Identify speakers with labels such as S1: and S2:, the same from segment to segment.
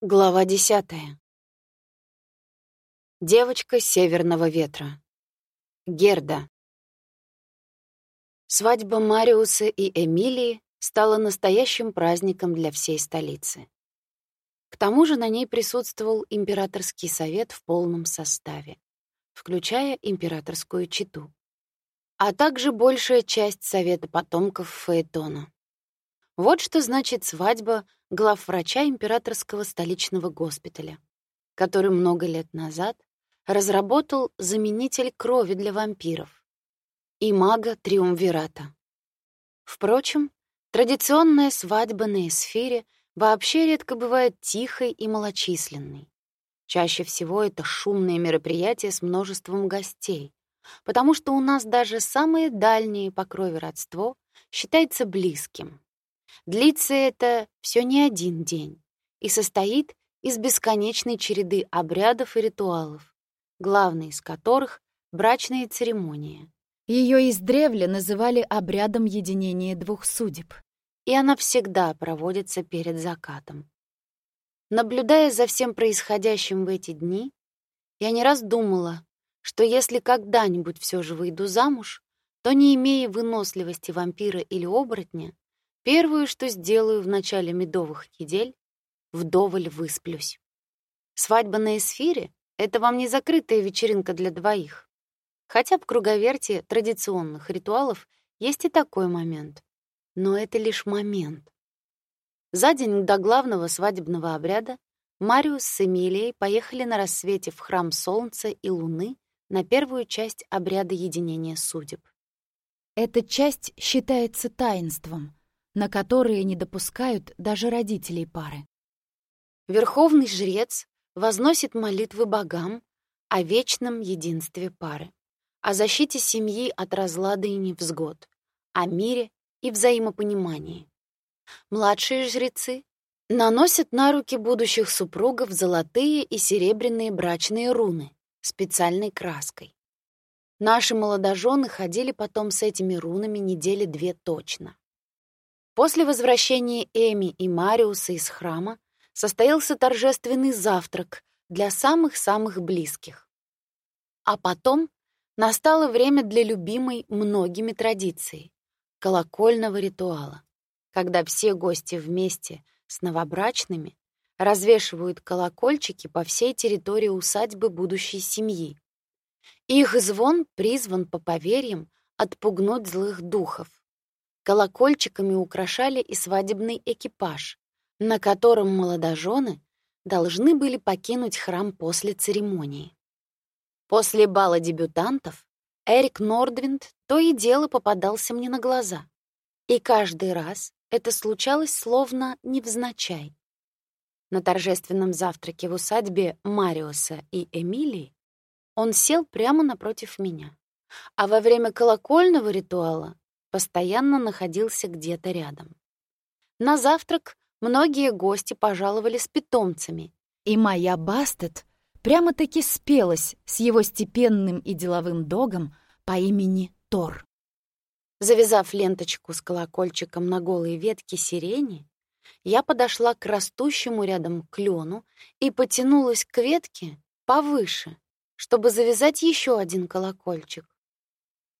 S1: Глава десятая. Девочка северного ветра. Герда. Свадьба Мариуса и Эмилии стала настоящим праздником для всей столицы. К тому же на ней присутствовал императорский совет в полном составе, включая императорскую чету, а также большая часть совета потомков Фаэтона. Вот что значит свадьба главврача императорского столичного госпиталя, который много лет назад разработал заменитель крови для вампиров и мага Триумвирата. Впрочем, традиционная свадьба на эсфире вообще редко бывает тихой и малочисленной. Чаще всего это шумные мероприятия с множеством гостей, потому что у нас даже самое дальнее по крови родство считается близким. Длится это все не один день и состоит из бесконечной череды обрядов и ритуалов, главный из которых — брачная церемония. Ее издревле называли обрядом единения двух судеб, и она всегда проводится перед закатом. Наблюдая за всем происходящим в эти дни, я не раз думала, что если когда-нибудь все же выйду замуж, то, не имея выносливости вампира или оборотня, Первое, что сделаю в начале медовых недель, вдоволь высплюсь. Свадьба на эсфире — это вам не закрытая вечеринка для двоих. Хотя в круговерте традиционных ритуалов есть и такой момент. Но это лишь момент. За день до главного свадебного обряда Мариус с Эмилией поехали на рассвете в храм Солнца и Луны на первую часть обряда единения судеб. Эта часть считается таинством, на которые не допускают даже родителей пары. Верховный жрец возносит молитвы богам о вечном единстве пары, о защите семьи от разлада и невзгод, о мире и взаимопонимании. Младшие жрецы наносят на руки будущих супругов золотые и серебряные брачные руны специальной краской. Наши молодожены ходили потом с этими рунами недели две точно. После возвращения Эми и Мариуса из храма состоялся торжественный завтрак для самых-самых близких. А потом настало время для любимой многими традиции — колокольного ритуала, когда все гости вместе с новобрачными развешивают колокольчики по всей территории усадьбы будущей семьи. Их звон призван, по поверьям, отпугнуть злых духов. Колокольчиками украшали и свадебный экипаж, на котором молодожены должны были покинуть храм после церемонии. После бала дебютантов Эрик Нордвинд то и дело попадался мне на глаза. И каждый раз это случалось словно невзначай. На торжественном завтраке в усадьбе Мариуса и Эмилии он сел прямо напротив меня. А во время колокольного ритуала постоянно находился где-то рядом. На завтрак многие гости пожаловали с питомцами, и моя Бастет прямо-таки спелась с его степенным и деловым догом по имени Тор. Завязав ленточку с колокольчиком на голой ветке сирени, я подошла к растущему рядом клену и потянулась к ветке повыше, чтобы завязать еще один колокольчик.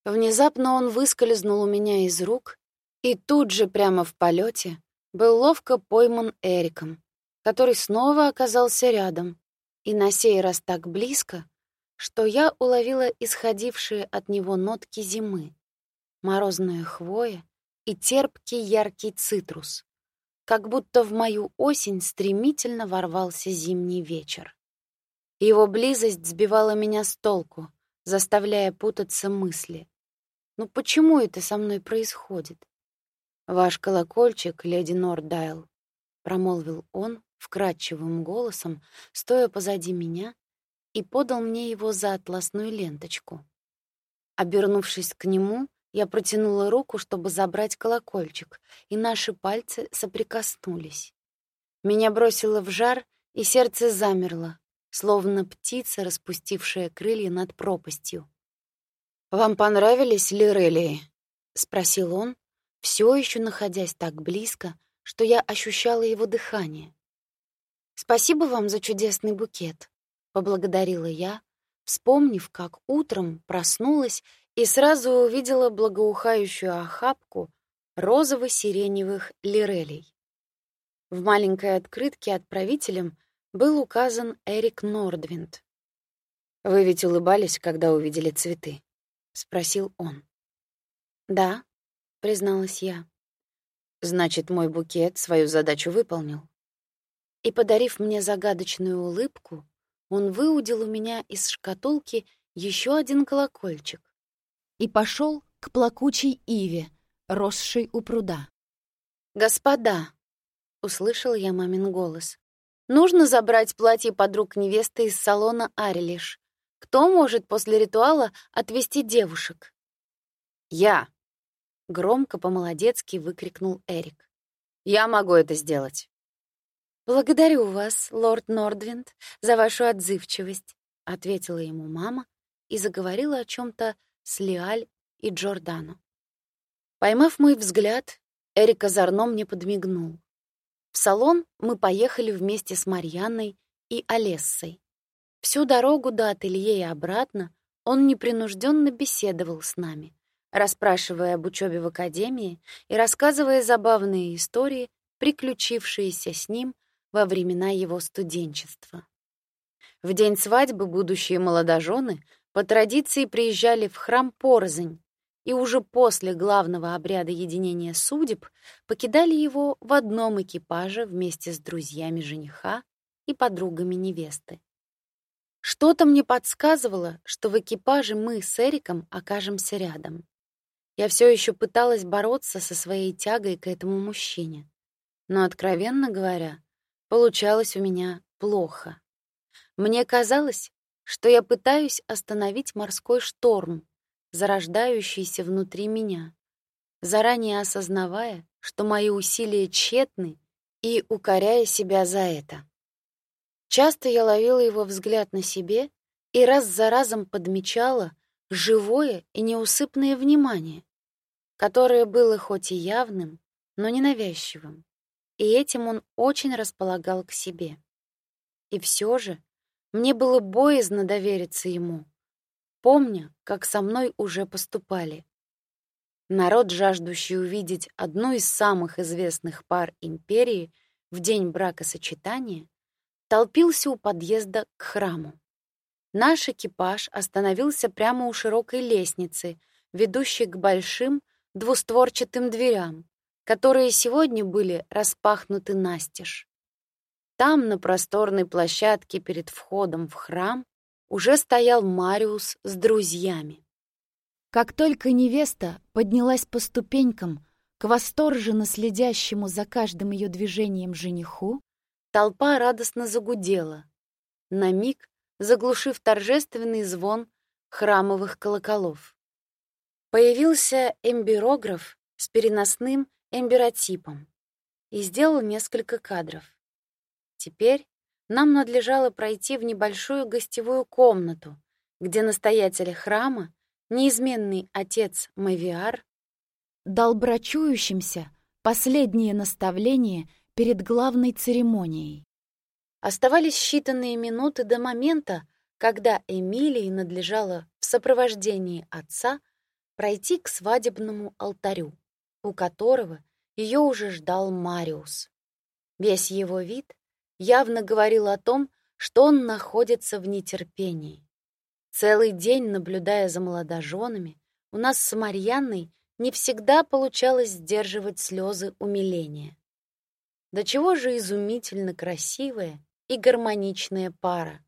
S1: Внезапно он выскользнул у меня из рук, и тут же прямо в полете был ловко пойман Эриком, который снова оказался рядом, и на сей раз так близко, что я уловила исходившие от него нотки зимы, морозная хвоя и терпкий яркий цитрус, как будто в мою осень стремительно ворвался зимний вечер. Его близость сбивала меня с толку, заставляя путаться мысли. Ну почему это со мной происходит? Ваш колокольчик, леди Нордайл, промолвил он вкрадчивым голосом, стоя позади меня, и подал мне его за атласную ленточку. Обернувшись к нему, я протянула руку, чтобы забрать колокольчик, и наши пальцы соприкоснулись. Меня бросило в жар, и сердце замерло, словно птица, распустившая крылья над пропастью. «Вам понравились лирелии?» — спросил он, все еще находясь так близко, что я ощущала его дыхание. «Спасибо вам за чудесный букет», — поблагодарила я, вспомнив, как утром проснулась и сразу увидела благоухающую охапку розово-сиреневых лирелей. В маленькой открытке отправителем был указан Эрик Нордвинд. «Вы ведь улыбались, когда увидели цветы?» — спросил он. «Да», — призналась я. «Значит, мой букет свою задачу выполнил». И, подарив мне загадочную улыбку, он выудил у меня из шкатулки еще один колокольчик и пошел к плакучей иве, росшей у пруда. «Господа!» — услышал я мамин голос. «Нужно забрать платье подруг невесты из салона Арилиш. Кто может после ритуала отвести девушек?» «Я!» — громко по-молодецки выкрикнул Эрик. «Я могу это сделать!» «Благодарю вас, лорд Нордвинд, за вашу отзывчивость», — ответила ему мама и заговорила о чем то с Лиаль и Джордано. Поймав мой взгляд, Эрик озорно мне подмигнул. В салон мы поехали вместе с Марьяной и Олессой. Всю дорогу до ателье и обратно он непринужденно беседовал с нами, расспрашивая об учебе в академии и рассказывая забавные истории, приключившиеся с ним во времена его студенчества. В день свадьбы будущие молодожены по традиции приезжали в храм порознь и уже после главного обряда единения судеб покидали его в одном экипаже вместе с друзьями жениха и подругами невесты. Что-то мне подсказывало, что в экипаже мы с Эриком окажемся рядом. Я все еще пыталась бороться со своей тягой к этому мужчине. Но, откровенно говоря, Получалось у меня плохо. Мне казалось, что я пытаюсь остановить морской шторм, зарождающийся внутри меня, заранее осознавая, что мои усилия тщетны и укоряя себя за это. Часто я ловила его взгляд на себе и раз за разом подмечала живое и неусыпное внимание, которое было хоть и явным, но ненавязчивым и этим он очень располагал к себе. И все же мне было боязно довериться ему, помня, как со мной уже поступали. Народ, жаждущий увидеть одну из самых известных пар империи в день бракосочетания, толпился у подъезда к храму. Наш экипаж остановился прямо у широкой лестницы, ведущей к большим двустворчатым дверям, которые сегодня были распахнуты настежь. Там, на просторной площадке перед входом в храм, уже стоял Мариус с друзьями. Как только невеста поднялась по ступенькам к восторженно следящему за каждым ее движением жениху, толпа радостно загудела, на миг заглушив торжественный звон храмовых колоколов. Появился эмбирограф с переносным эмбиротипом и сделал несколько кадров. Теперь нам надлежало пройти в небольшую гостевую комнату, где настоятель храма, неизменный отец Мавиар, дал брачующимся последнее наставление перед главной церемонией. Оставались считанные минуты до момента, когда Эмилии надлежало в сопровождении отца пройти к свадебному алтарю у которого ее уже ждал Мариус. Весь его вид явно говорил о том, что он находится в нетерпении. Целый день, наблюдая за молодоженами, у нас с Марьянной не всегда получалось сдерживать слезы умиления. До чего же изумительно красивая и гармоничная пара.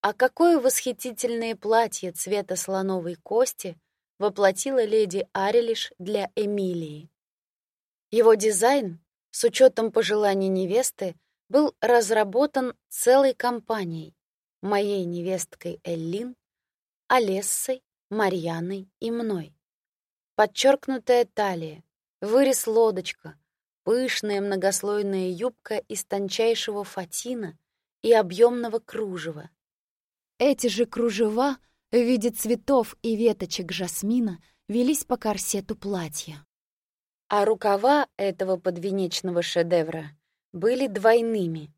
S1: А какое восхитительное платье цвета слоновой кости воплотила леди Арелиш для Эмилии. Его дизайн, с учетом пожеланий невесты, был разработан целой компанией, моей невесткой Эллин, Олессой, Марьяной и мной. Подчеркнутая талия, вырез лодочка, пышная многослойная юбка из тончайшего фатина и объемного кружева. Эти же кружева — в виде цветов и веточек жасмина велись по корсету платья. А рукава этого подвенечного шедевра были двойными.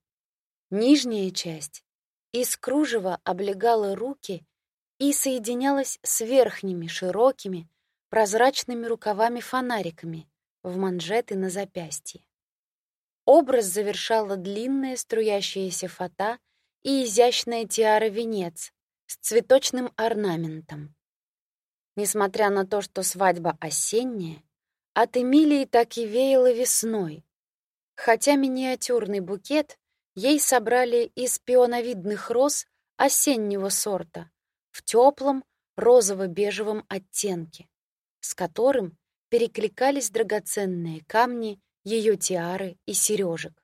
S1: Нижняя часть из кружева облегала руки и соединялась с верхними широкими прозрачными рукавами-фонариками в манжеты на запястье. Образ завершала длинная струящаяся фата и изящная тиара-венец с цветочным орнаментом. Несмотря на то, что свадьба осенняя, от Эмилии так и веяло весной, хотя миниатюрный букет ей собрали из пионовидных роз осеннего сорта в теплом розово-бежевом оттенке, с которым перекликались драгоценные камни ее тиары и сережек.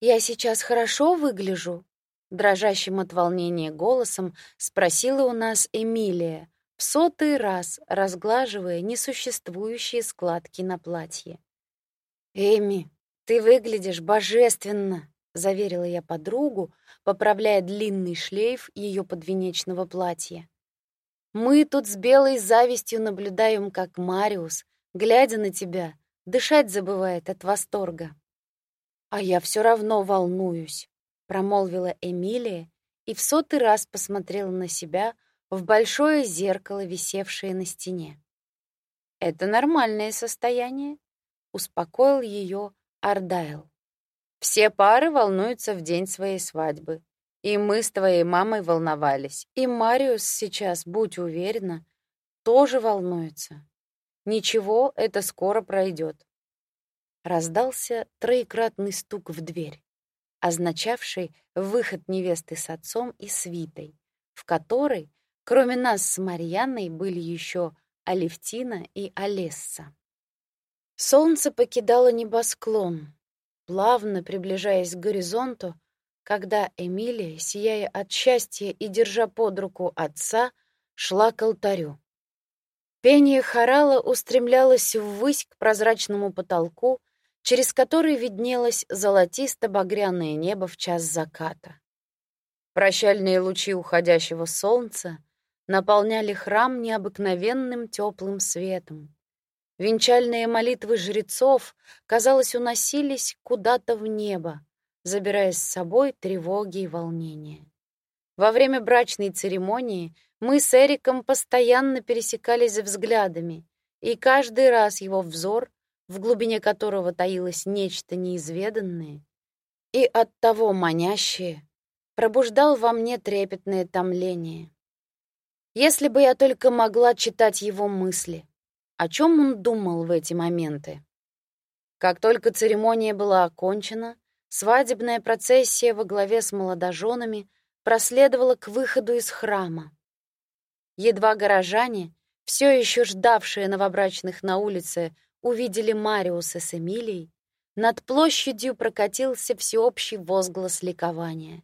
S1: «Я сейчас хорошо выгляжу?» Дрожащим от волнения голосом спросила у нас Эмилия, в сотый раз разглаживая несуществующие складки на платье. «Эми, ты выглядишь божественно!» — заверила я подругу, поправляя длинный шлейф ее подвенечного платья. «Мы тут с белой завистью наблюдаем, как Мариус, глядя на тебя, дышать забывает от восторга. А я все равно волнуюсь промолвила Эмилия и в сотый раз посмотрела на себя в большое зеркало, висевшее на стене. Это нормальное состояние, успокоил ее Ардайл. Все пары волнуются в день своей свадьбы. И мы с твоей мамой волновались. И Мариус сейчас, будь уверена, тоже волнуется. Ничего, это скоро пройдет. Раздался троекратный стук в дверь означавший выход невесты с отцом и свитой, в которой, кроме нас с Марьяной, были еще Алевтина и Олесса. Солнце покидало небосклон, плавно приближаясь к горизонту, когда Эмилия, сияя от счастья и держа под руку отца, шла к алтарю. Пение хорала устремлялось ввысь к прозрачному потолку, через который виднелось золотисто-багряное небо в час заката. Прощальные лучи уходящего солнца наполняли храм необыкновенным теплым светом. Венчальные молитвы жрецов, казалось, уносились куда-то в небо, забирая с собой тревоги и волнения. Во время брачной церемонии мы с Эриком постоянно пересекались взглядами, и каждый раз его взор в глубине которого таилось нечто неизведанное и оттого манящее, пробуждал во мне трепетное томление. Если бы я только могла читать его мысли, о чем он думал в эти моменты. Как только церемония была окончена, свадебная процессия во главе с молодоженами проследовала к выходу из храма. Едва горожане, все еще ждавшие новобрачных на улице, увидели Мариуса с Эмилией, над площадью прокатился всеобщий возглас ликования.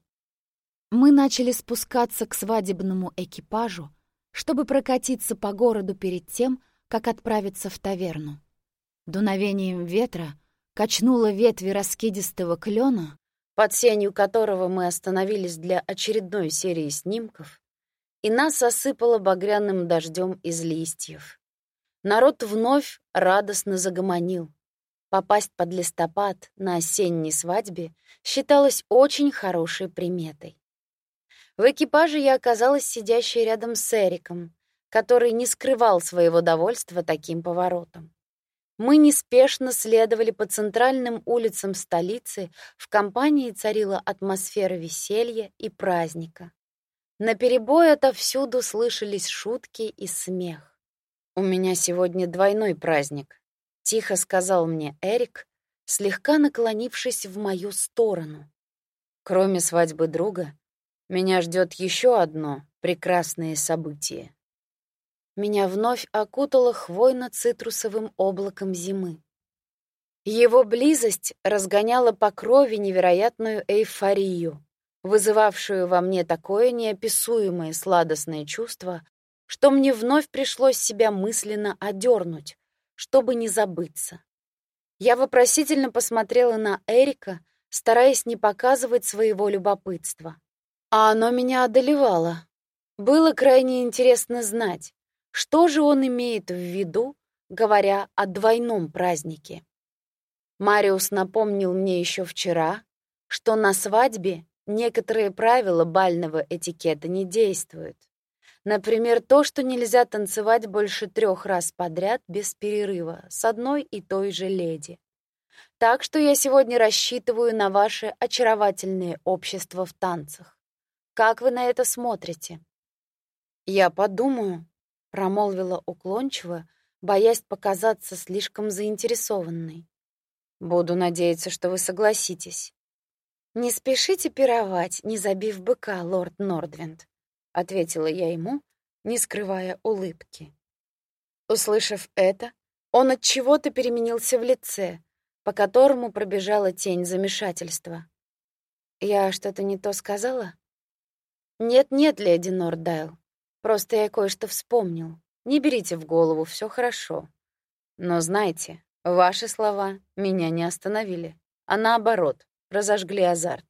S1: Мы начали спускаться к свадебному экипажу, чтобы прокатиться по городу перед тем, как отправиться в таверну. Дуновением ветра качнуло ветви раскидистого клена, под сенью которого мы остановились для очередной серии снимков, и нас осыпало багряным дождем из листьев. Народ вновь радостно загомонил. Попасть под листопад на осенней свадьбе считалось очень хорошей приметой. В экипаже я оказалась сидящей рядом с Эриком, который не скрывал своего довольства таким поворотом. Мы неспешно следовали по центральным улицам столицы, в компании царила атмосфера веселья и праздника. На перебой отовсюду слышались шутки и смех. «У меня сегодня двойной праздник», — тихо сказал мне Эрик, слегка наклонившись в мою сторону. «Кроме свадьбы друга, меня ждет еще одно прекрасное событие». Меня вновь окутало хвойно-цитрусовым облаком зимы. Его близость разгоняла по крови невероятную эйфорию, вызывавшую во мне такое неописуемое сладостное чувство, что мне вновь пришлось себя мысленно одернуть, чтобы не забыться. Я вопросительно посмотрела на Эрика, стараясь не показывать своего любопытства. А оно меня одолевало. Было крайне интересно знать, что же он имеет в виду, говоря о двойном празднике. Мариус напомнил мне еще вчера, что на свадьбе некоторые правила бального этикета не действуют. Например, то, что нельзя танцевать больше трех раз подряд без перерыва с одной и той же леди. Так что я сегодня рассчитываю на ваше очаровательное общество в танцах. Как вы на это смотрите? Я подумаю, промолвила уклончиво, боясь показаться слишком заинтересованной. Буду надеяться, что вы согласитесь. Не спешите пировать, не забив быка, лорд Нордвинд, ответила я ему, не скрывая улыбки. Услышав это, он от чего-то переменился в лице, по которому пробежала тень замешательства. Я что-то не то сказала? Нет-нет, леди Нордайл. Просто я кое-что вспомнил. Не берите в голову, все хорошо. Но знайте, ваши слова меня не остановили, а наоборот, разожгли азарт.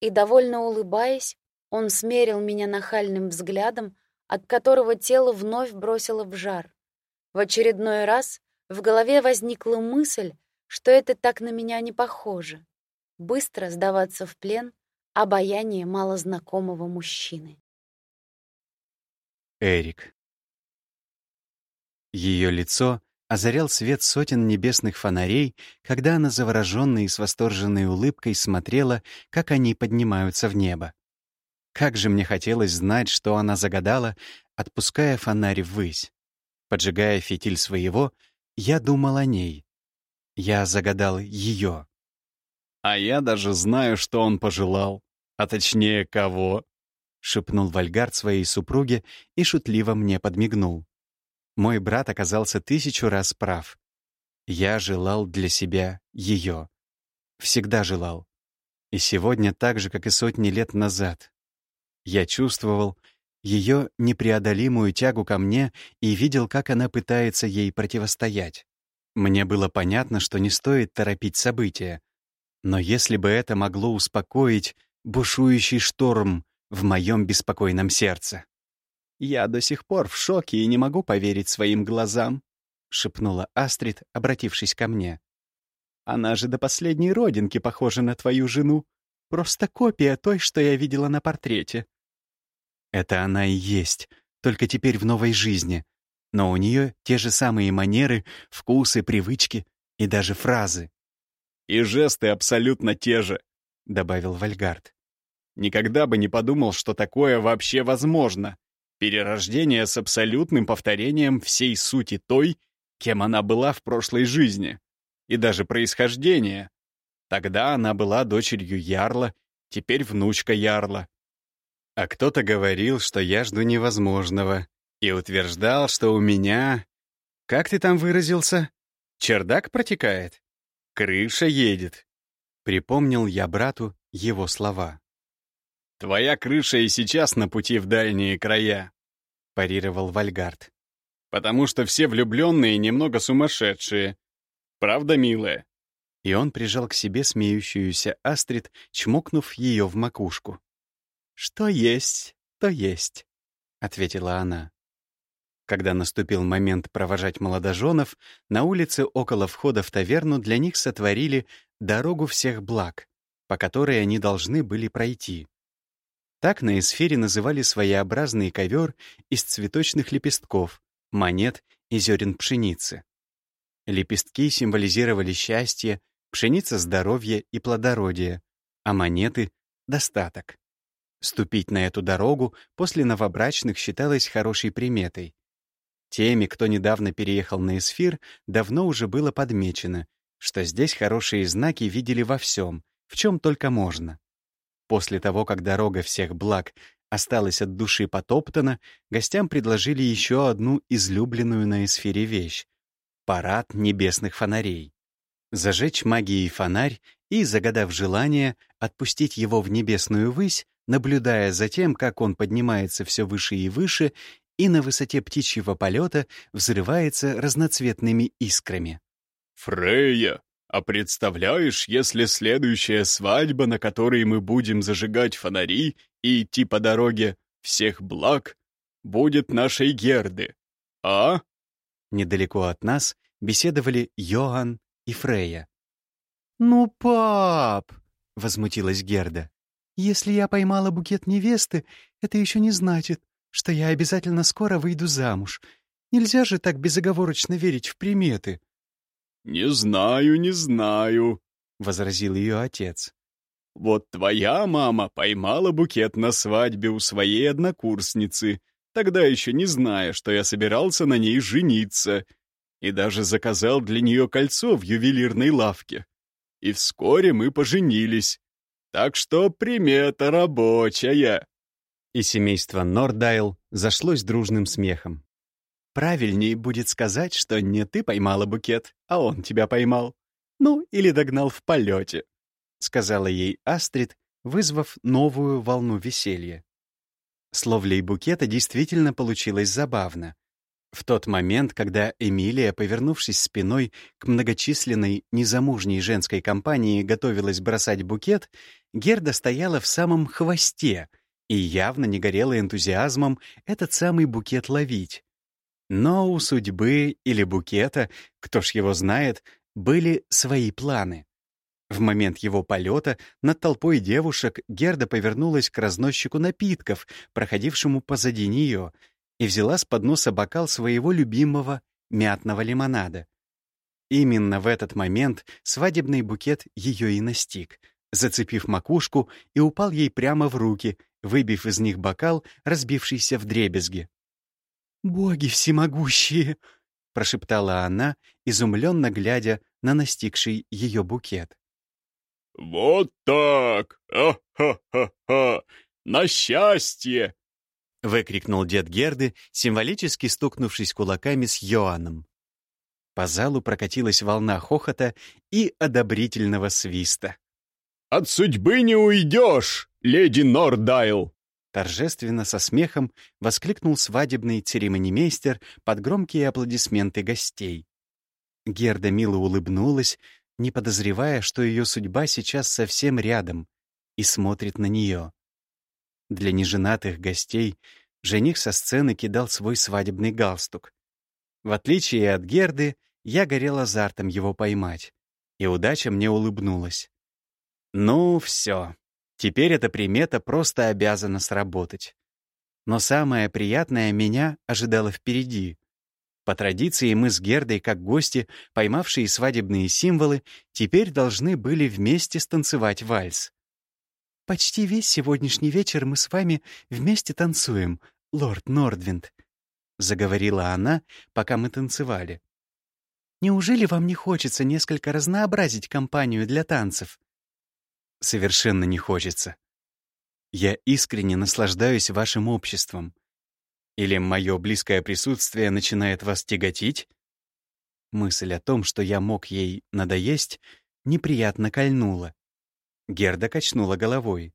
S1: И довольно улыбаясь, он смерил меня нахальным взглядом, от которого тело вновь бросило в жар. В очередной раз в голове возникла мысль, что это так на меня не похоже. Быстро сдаваться в плен обаяние малознакомого мужчины.
S2: Эрик. Ее лицо озарял свет сотен небесных фонарей, когда она заворожённой и с восторженной улыбкой смотрела, как они поднимаются в небо. Как же мне хотелось знать, что она загадала, отпуская фонарь ввысь. Поджигая фитиль своего, я думал о ней. Я загадал ее.
S3: «А я даже знаю, что он пожелал. А точнее, кого?»
S2: — шепнул Вальгард своей супруге и шутливо мне подмигнул. Мой брат оказался тысячу раз прав. Я желал для себя ее. Всегда желал. И сегодня так же, как и сотни лет назад. Я чувствовал ее непреодолимую тягу ко мне и видел, как она пытается ей противостоять. Мне было понятно, что не стоит торопить события. Но если бы это могло успокоить бушующий шторм в моем беспокойном сердце. «Я до сих пор в шоке и не могу поверить своим глазам», — шепнула Астрид, обратившись ко мне. «Она же до последней родинки похожа на твою жену. Просто копия той, что я видела на портрете». «Это она и есть, только теперь в новой жизни. Но у нее те же самые манеры, вкусы, привычки и даже фразы».
S3: «И жесты абсолютно те же», — добавил Вальгард. «Никогда бы не подумал, что такое вообще возможно. Перерождение с абсолютным повторением всей сути той, кем она была в прошлой жизни. И даже происхождение. Тогда она была дочерью Ярла, теперь внучка Ярла. А кто-то говорил, что я жду невозможного, и утверждал, что у меня... Как ты там выразился? Чердак протекает? Крыша едет. Припомнил я брату его слова. «Твоя крыша и сейчас на пути в дальние края», — парировал Вальгард. «Потому что все влюбленные немного сумасшедшие. Правда, милая?»
S2: И он прижал к себе смеющуюся Астрид, чмокнув ее в макушку. «Что есть, то есть», — ответила она. Когда наступил момент провожать молодоженов, на улице около входа в таверну для них сотворили дорогу всех благ, по которой они должны были пройти. Так на эсфере называли своеобразный ковер из цветочных лепестков, монет и зерен пшеницы. Лепестки символизировали счастье, пшеница — здоровье и плодородие, а монеты — достаток. Ступить на эту дорогу после новобрачных считалось хорошей приметой. Теми, кто недавно переехал на Эсфир, давно уже было подмечено, что здесь хорошие знаки видели во всем, в чем только можно. После того, как дорога всех благ осталась от души потоптана, гостям предложили еще одну излюбленную на эсфере вещь — парад небесных фонарей. Зажечь магией фонарь и, загадав желание, отпустить его в небесную высь, наблюдая за тем, как он поднимается все выше и выше и на высоте птичьего полета взрывается разноцветными искрами.
S3: «Фрея, а представляешь, если следующая свадьба, на которой мы будем зажигать фонари и идти по дороге всех благ, будет нашей Герды, а?»
S2: Недалеко от нас беседовали Йоанн и Фрея. «Ну, пап!» — возмутилась Герда. «Если я поймала букет невесты, это еще не значит, что я обязательно скоро выйду замуж. Нельзя же так безоговорочно верить в приметы».
S3: «Не знаю, не знаю», —
S2: возразил ее отец.
S3: «Вот твоя мама поймала букет на свадьбе у своей однокурсницы, тогда еще не зная, что я собирался на ней жениться, и даже заказал для нее кольцо в ювелирной лавке. И вскоре мы поженились. Так что примета рабочая».
S2: И семейство Нордайл зашлось дружным смехом. «Правильнее будет сказать, что не ты поймала букет, а он тебя поймал. Ну, или догнал в полете», — сказала ей Астрид, вызвав новую волну веселья. С ловлей букета действительно получилось забавно. В тот момент, когда Эмилия, повернувшись спиной к многочисленной незамужней женской компании, готовилась бросать букет, Герда стояла в самом хвосте и явно не горела энтузиазмом этот самый букет ловить. Но у судьбы или букета, кто ж его знает, были свои планы. В момент его полета над толпой девушек Герда повернулась к разносчику напитков, проходившему позади нее, и взяла с подноса бокал своего любимого мятного лимонада. Именно в этот момент свадебный букет ее и настиг, зацепив макушку и упал ей прямо в руки, выбив из них бокал, разбившийся в дребезги. «Боги всемогущие!» — прошептала она, изумленно глядя на настигший ее букет.
S3: «Вот так! А-ха-ха-ха! На счастье!»
S2: — выкрикнул дед Герды, символически стукнувшись кулаками с Йоанном. По залу прокатилась волна хохота и одобрительного свиста.
S3: «От судьбы не уйдешь, леди Нордайл!»
S2: Торжественно со смехом воскликнул свадебный церемонимейстер под громкие аплодисменты гостей. Герда мило улыбнулась, не подозревая, что ее судьба сейчас совсем рядом и смотрит на нее. Для неженатых гостей жених со сцены кидал свой свадебный галстук. В отличие от Герды, я горел азартом его поймать, и удача мне улыбнулась. Ну, все. Теперь эта примета просто обязана сработать. Но самое приятное меня ожидало впереди. По традиции мы с Гердой, как гости, поймавшие свадебные символы, теперь должны были вместе станцевать вальс. «Почти весь сегодняшний вечер мы с вами вместе танцуем, лорд Нордвинд», — заговорила она, пока мы танцевали. «Неужели вам не хочется несколько разнообразить компанию для танцев?» Совершенно не хочется. Я искренне наслаждаюсь вашим обществом. Или мое близкое присутствие начинает вас тяготить? Мысль о том, что я мог ей надоесть, неприятно кольнула. Герда качнула головой.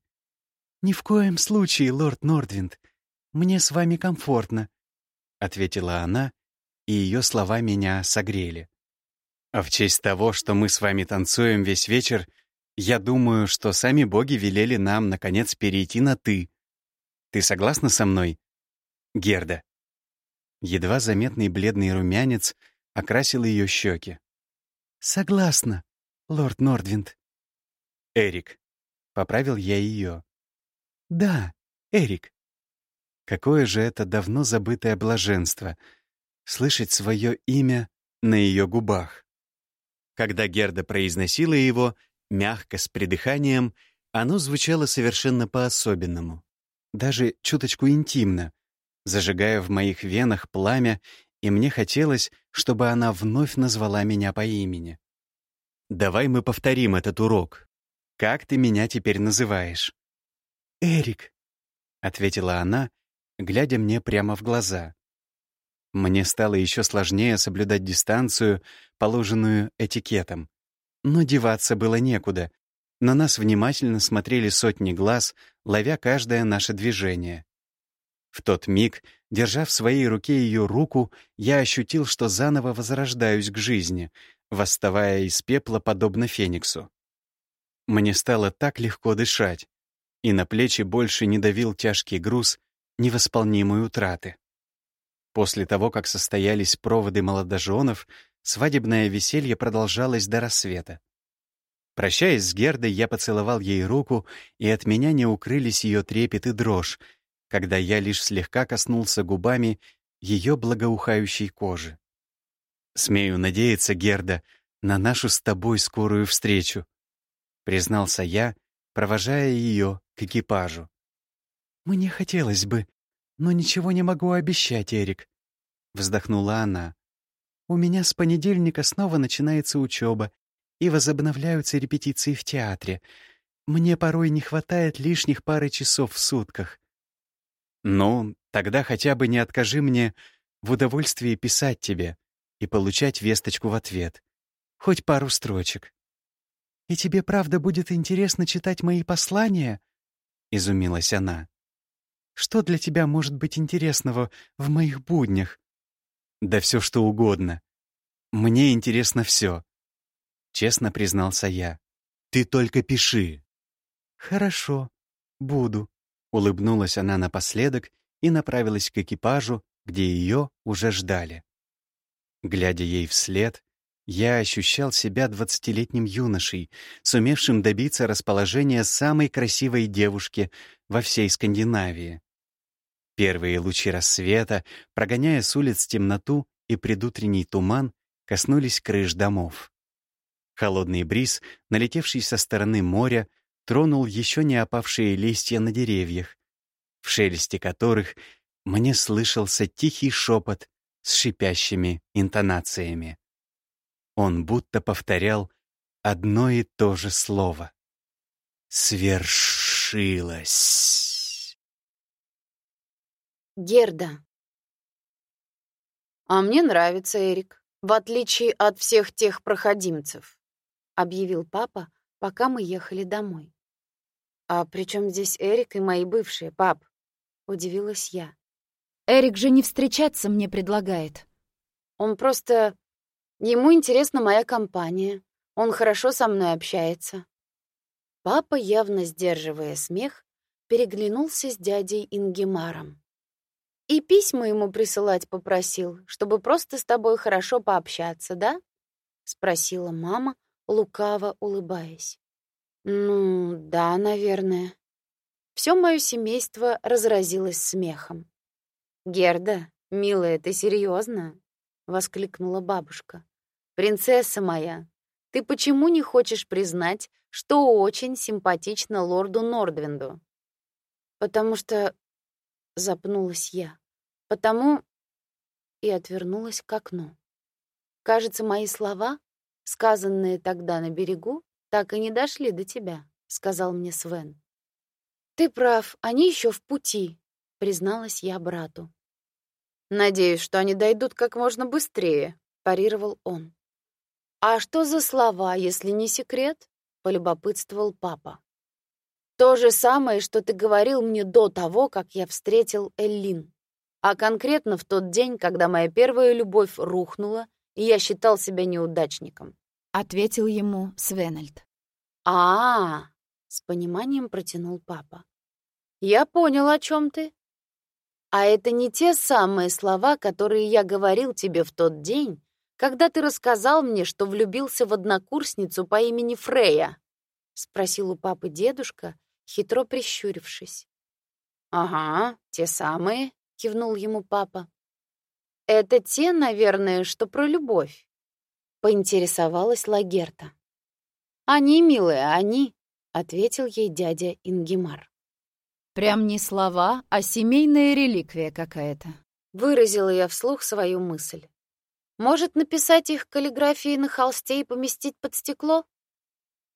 S2: «Ни в коем случае, лорд Нордвинд. Мне с вами комфортно», — ответила она, и ее слова меня согрели. «А в честь того, что мы с вами танцуем весь вечер, я думаю, что сами боги велели нам, наконец, перейти на «ты». Ты согласна со мной, Герда?» Едва заметный бледный румянец окрасил ее щеки. «Согласна, лорд Нордвинд». «Эрик», — поправил я ее. «Да, Эрик». Какое же это давно забытое блаженство — слышать свое имя на ее губах. Когда Герда произносила его, Мягко, с придыханием, оно звучало совершенно по-особенному. Даже чуточку интимно, зажигая в моих венах пламя, и мне хотелось, чтобы она вновь назвала меня по имени. «Давай мы повторим этот урок. Как ты меня теперь называешь?» «Эрик», — ответила она, глядя мне прямо в глаза. Мне стало еще сложнее соблюдать дистанцию, положенную этикетом. Но деваться было некуда. На нас внимательно смотрели сотни глаз, ловя каждое наше движение. В тот миг, держа в своей руке ее руку, я ощутил, что заново возрождаюсь к жизни, восставая из пепла, подобно Фениксу. Мне стало так легко дышать, и на плечи больше не давил тяжкий груз невосполнимой утраты. После того, как состоялись проводы молодоженов, Свадебное веселье продолжалось до рассвета. Прощаясь с Гердой, я поцеловал ей руку, и от меня не укрылись ее трепет и дрожь, когда я лишь слегка коснулся губами ее благоухающей кожи. «Смею надеяться, Герда, на нашу с тобой скорую встречу», — признался я, провожая ее к экипажу. «Мне хотелось бы, но ничего не могу обещать, Эрик», — вздохнула она. «У меня с понедельника снова начинается учеба, и возобновляются репетиции в театре. Мне порой не хватает лишних пары часов в сутках. Ну, тогда хотя бы не откажи мне в удовольствии писать тебе и получать весточку в ответ. Хоть пару строчек. «И тебе правда будет интересно читать мои послания?» — изумилась она. «Что для тебя может быть интересного в моих буднях?» «Да все что угодно. Мне интересно все честно признался я. «Ты только пиши». «Хорошо, буду», — улыбнулась она напоследок и направилась к экипажу, где ее уже ждали. Глядя ей вслед, я ощущал себя двадцатилетним юношей, сумевшим добиться расположения самой красивой девушки во всей Скандинавии. Первые лучи рассвета, прогоняя с улиц темноту и предутренний туман, коснулись крыш домов. Холодный бриз, налетевший со стороны моря, тронул еще не опавшие листья на деревьях, в шелесте которых мне слышался тихий шепот с шипящими интонациями. Он будто повторял одно и то же слово. «Свершилось!»
S4: Герда.
S1: А мне нравится Эрик, в отличие от всех тех проходимцев объявил папа, пока мы ехали домой. «А при чем здесь Эрик и мои бывшие, пап?» — удивилась я.
S4: «Эрик же не встречаться мне предлагает».
S1: «Он просто... Ему интересна моя компания. Он хорошо со мной общается».
S4: Папа, явно сдерживая смех, переглянулся с дядей Ингемаром.
S1: «И письма ему присылать попросил, чтобы просто с тобой хорошо пообщаться, да?» — спросила мама, лукаво улыбаясь. «Ну, да, наверное». Все мое семейство разразилось смехом. «Герда, милая, ты серьезно? воскликнула бабушка. «Принцесса моя, ты почему не хочешь признать, что очень симпатично лорду Нордвинду?» «Потому что...» — запнулась я. «Потому...» и отвернулась к окну. Кажется, мои слова сказанные тогда на берегу, так и не дошли до тебя», — сказал мне Свен. «Ты прав, они еще в пути», — призналась я брату. «Надеюсь, что они дойдут как можно быстрее», — парировал он. «А что за слова, если не секрет?» — полюбопытствовал папа. «То же самое, что ты говорил мне до того, как я встретил Эллин. А конкретно в тот день, когда моя первая любовь рухнула, и я считал себя неудачником.
S4: Ответил ему Свенальд.
S1: а, -а, -а с пониманием протянул папа. «Я понял, о чем ты. А это не те самые слова, которые я говорил тебе в тот день, когда ты рассказал мне, что влюбился в однокурсницу по имени Фрея?» — спросил у папы дедушка, хитро прищурившись. «Ага, те самые», — кивнул ему папа. «Это те, наверное, что про любовь», — поинтересовалась Лагерта. «Они, милые, они», — ответил ей дядя Ингемар.
S4: «Прям не слова, а семейная реликвия какая-то», —
S1: выразила я вслух свою мысль. «Может, написать их каллиграфией на холсте и поместить под стекло?»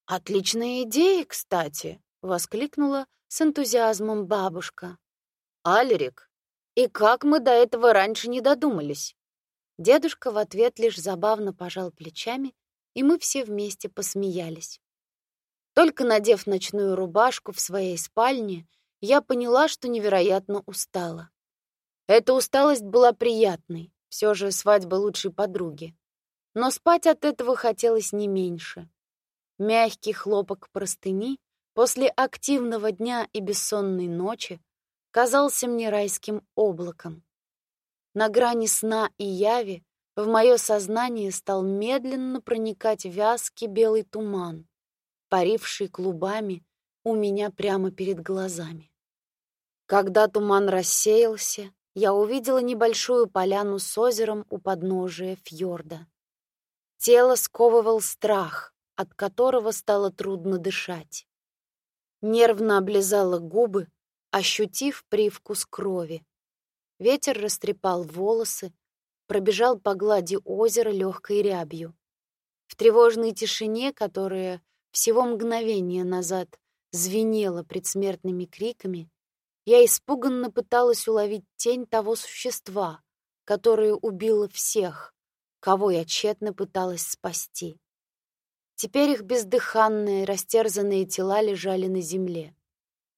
S1: «Отличная идея, кстати», — воскликнула с энтузиазмом бабушка. «Алерик, и как мы до этого раньше не додумались? Дедушка в ответ лишь забавно пожал плечами, и мы все вместе посмеялись. Только надев ночную рубашку в своей спальне, я поняла, что невероятно устала. Эта усталость была приятной, все же свадьба лучшей подруги. Но спать от этого хотелось не меньше. Мягкий хлопок простыни после активного дня и бессонной ночи казался мне райским облаком. На грани сна и яви в мое сознание стал медленно проникать вязкий белый туман, паривший клубами у меня прямо перед глазами. Когда туман рассеялся, я увидела небольшую поляну с озером у подножия фьорда. Тело сковывал страх, от которого стало трудно дышать. Нервно облизала губы, ощутив привкус крови. Ветер растрепал волосы, пробежал по глади озера легкой рябью. В тревожной тишине, которая всего мгновение назад звенела предсмертными криками, я испуганно пыталась уловить тень того существа, которое убило всех, кого я тщетно пыталась спасти. Теперь их бездыханные, растерзанные тела лежали на земле.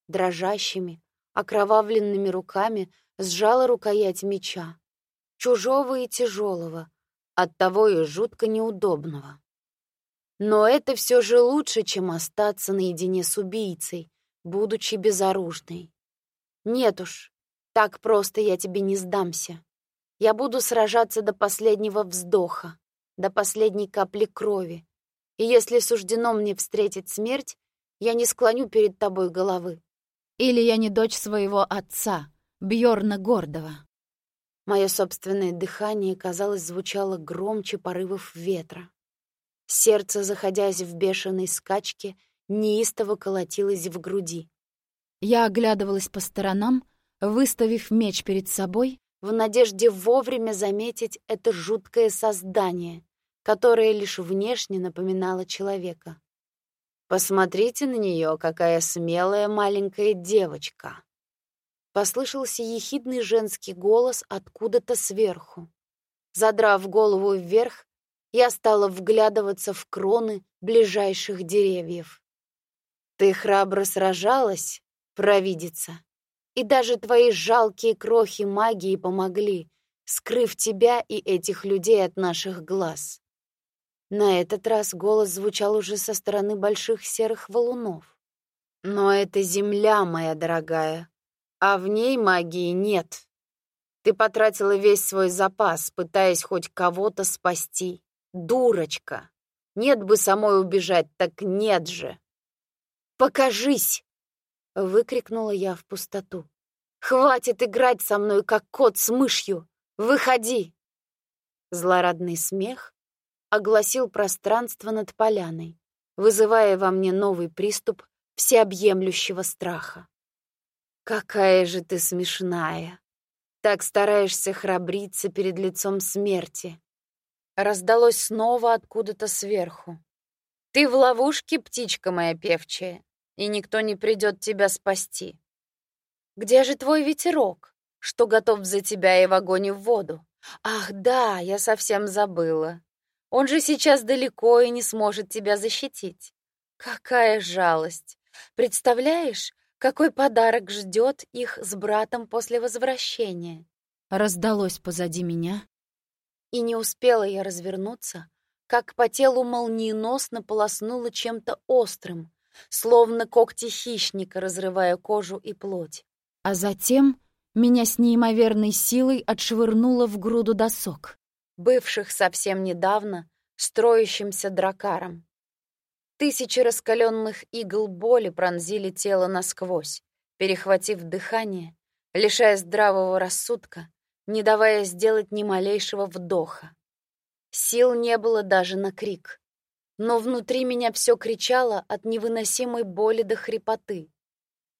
S1: Дрожащими, окровавленными руками сжала рукоять меча, чужого и тяжелого, оттого и жутко неудобного. Но это все же лучше, чем остаться наедине с убийцей, будучи безоружной. Нет уж, так просто я тебе не сдамся. Я буду сражаться до последнего вздоха, до последней капли крови. И если суждено мне встретить смерть, я не склоню перед тобой головы.
S5: Или я не дочь своего отца, Бьорна Гордова.
S1: Мое собственное дыхание, казалось, звучало громче порывов ветра. Сердце, заходясь в бешеной скачке, неистово колотилось в груди.
S5: Я оглядывалась по сторонам, выставив меч перед собой,
S1: в надежде вовремя заметить это жуткое создание, которое лишь внешне напоминало человека. «Посмотрите на нее, какая смелая маленькая девочка!» Послышался ехидный женский голос откуда-то сверху. Задрав голову вверх, я стала вглядываться в кроны ближайших деревьев. «Ты храбро сражалась, провидица, и даже твои жалкие крохи магии помогли, скрыв тебя и этих людей от наших глаз. На этот раз голос звучал уже со стороны больших серых валунов. Но это земля, моя дорогая, а в ней магии нет. Ты потратила весь свой запас, пытаясь хоть кого-то спасти. Дурочка! Нет бы самой убежать, так нет же. Покажись! Выкрикнула я в пустоту. «Хватит играть со мной, как кот с мышью! Выходи!» Злорадный смех огласил пространство над поляной, вызывая во мне новый приступ всеобъемлющего страха. «Какая же ты смешная! Так стараешься храбриться перед лицом смерти!» Раздалось снова откуда-то сверху. «Ты в ловушке, птичка моя певчая, и никто не придет тебя спасти. Где же твой ветерок, что готов за тебя и в огонь и в воду? Ах, да, я совсем забыла. Он же сейчас далеко и не сможет тебя защитить. Какая жалость! Представляешь, какой подарок ждет их с братом после возвращения?
S5: Раздалось позади меня.
S1: И не успела я развернуться, как по телу молниеносно полоснуло чем-то острым, словно когти хищника, разрывая кожу и плоть.
S5: А затем меня с неимоверной силой отшвырнуло в груду досок,
S1: бывших совсем недавно строящимся дракаром. Тысячи раскаленных игл боли пронзили тело насквозь, перехватив дыхание, лишая здравого рассудка, не давая сделать ни малейшего вдоха. Сил не было даже на крик но внутри меня все кричало от невыносимой боли до хрипоты.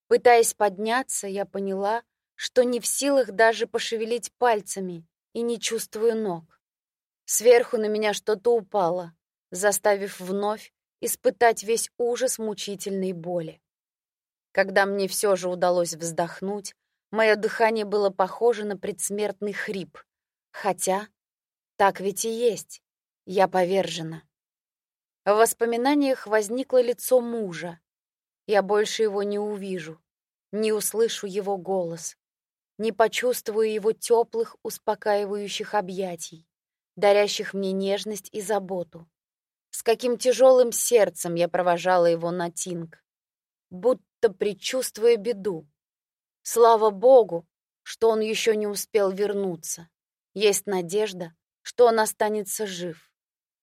S1: Пытаясь подняться, я поняла, что не в силах даже пошевелить пальцами и не чувствую ног. Сверху на меня что-то упало, заставив вновь испытать весь ужас мучительной боли. Когда мне все же удалось вздохнуть, мое дыхание было похоже на предсмертный хрип. Хотя так ведь и есть. Я повержена. В воспоминаниях возникло лицо мужа. Я больше его не увижу, не услышу его голос, не почувствую его теплых, успокаивающих объятий, дарящих мне нежность и заботу. С каким тяжелым сердцем я провожала его на Тинг, будто предчувствуя беду. Слава Богу, что он еще не успел вернуться. Есть надежда, что он останется жив.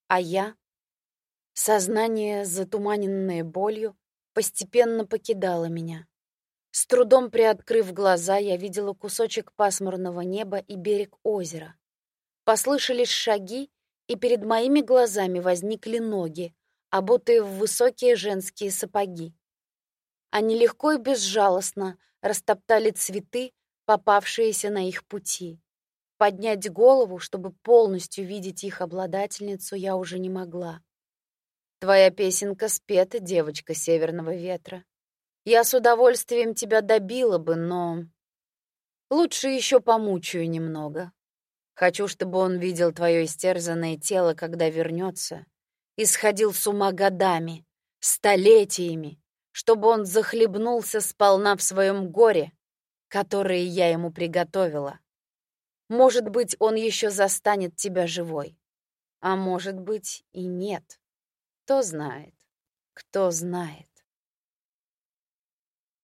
S1: А я Сознание, затуманенное болью, постепенно покидало меня. С трудом приоткрыв глаза, я видела кусочек пасмурного неба и берег озера. Послышались шаги, и перед моими глазами возникли ноги, обутые в высокие женские сапоги. Они легко и безжалостно растоптали цветы, попавшиеся на их пути. Поднять голову, чтобы полностью видеть их обладательницу, я уже не могла. Твоя песенка спета, девочка северного ветра. Я с удовольствием тебя добила бы, но... Лучше еще помучаю немного. Хочу, чтобы он видел твое истерзанное тело, когда вернется, и сходил с ума годами, столетиями, чтобы он захлебнулся сполна в своем горе, которое я ему приготовила. Может быть, он еще застанет тебя живой, а может быть и нет. Кто знает, кто знает.